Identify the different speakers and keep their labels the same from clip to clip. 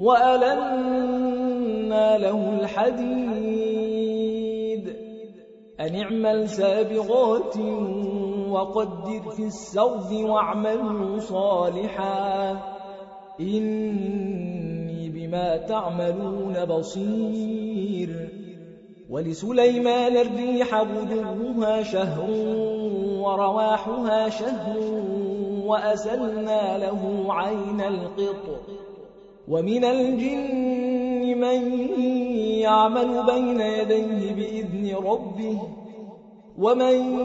Speaker 1: وألنا له الحديد. أن اعمل سابغات وقدر في السرد واعملوا صالحا. إني بما تعملون بصير. ولسليمان الريح بدوها شهر ورواحها شهر وأسلنا له عين القطر. ومن الجن من يعمل بين يديه بإذن ربه ومن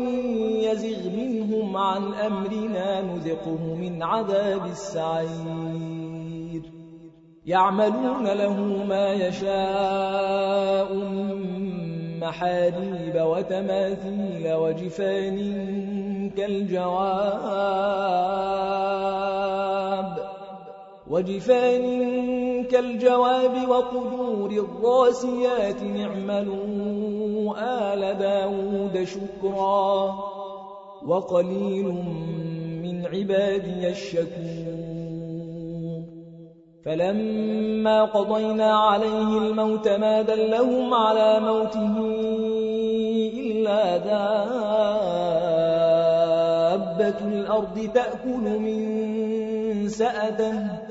Speaker 1: يزغ منهم عن أمرنا نذقه من عذاب السعير. يعملون له ما يشاء محاريب وتماثيل وجفان كالجواب. وجفان كالجواب وقدور الراسيات نعملوا آل داود شكرا وقليل من عبادي الشكور فلما قضينا عليه الموت ما دلهم على موته إلا دابة الأرض تأكل من سأته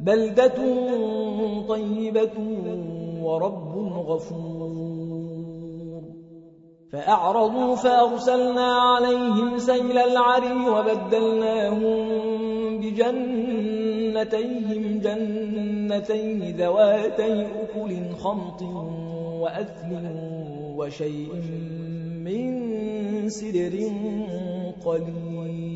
Speaker 1: بلدة طيبة ورب غفور. فأعرضوا فأرسلنا عليهم سيل العري وبدلناهم بجنتيهم جنتين ذواتي أكل خمط وأثل وشيء من سدر قليل.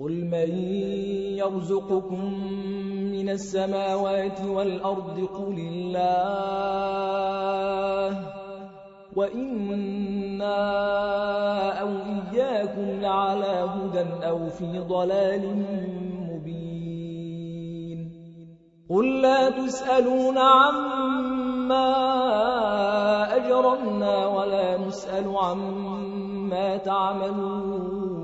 Speaker 1: قل من يرزقكم من السماوات والأرض قل الله وَإِنَّا أَوْ إِيَّاكُمْ لَعَلَى هُدًى أَوْ فِي ضَلَالٍ مُبِينٍ قُل لَّا تُسْأَلُونَ عَمَّا أَجْرَمْنَا وَلَا نُسْأَلُ عَمَّا تَعْمَلُونَ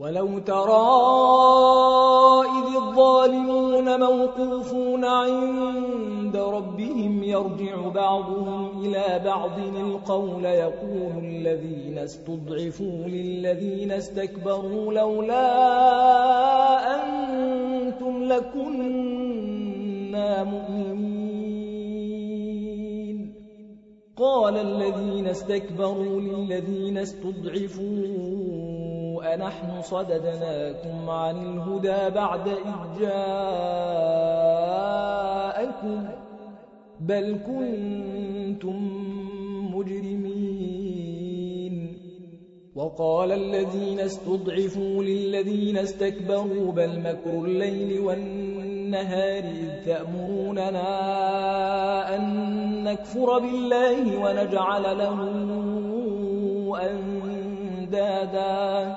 Speaker 1: ولو ترى إذ الظالمون موقوفون عند ربهم يرجع بعضهم إلى بعض القول يقول الذين استضعفوا للذين استكبروا لولا أنتم لكن كنا مؤمنين. قال الذين استكبروا للذين استضعفوا أنحن صددناكم عن الهدى بعد إذ جاءكم بل كنتم مجرمين. وقال الذين استضعفوا للذين استكبروا بل مكر الليل والنهار إذ تأمروننا أن نكفر بالله ونجعل له أندادا.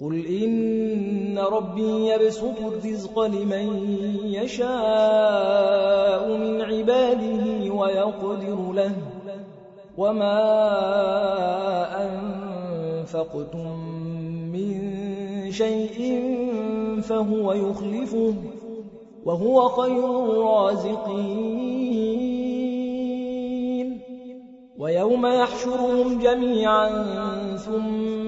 Speaker 1: قل إن ربي يبسط الرزق لمن يشاء من عباده ويقدر له وما أنفقتم من شيء فهو يخلفه وهو خير الرازقين ويوم يحشرهم جميعا ثم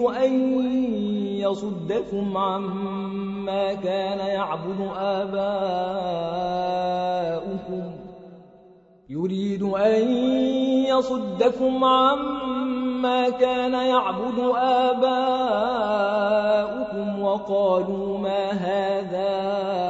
Speaker 1: أن يصدكم عما كان يعبد آباؤكم. يريد أن يصدكم عما كان يعبد آباؤكم وقالوا ما هذا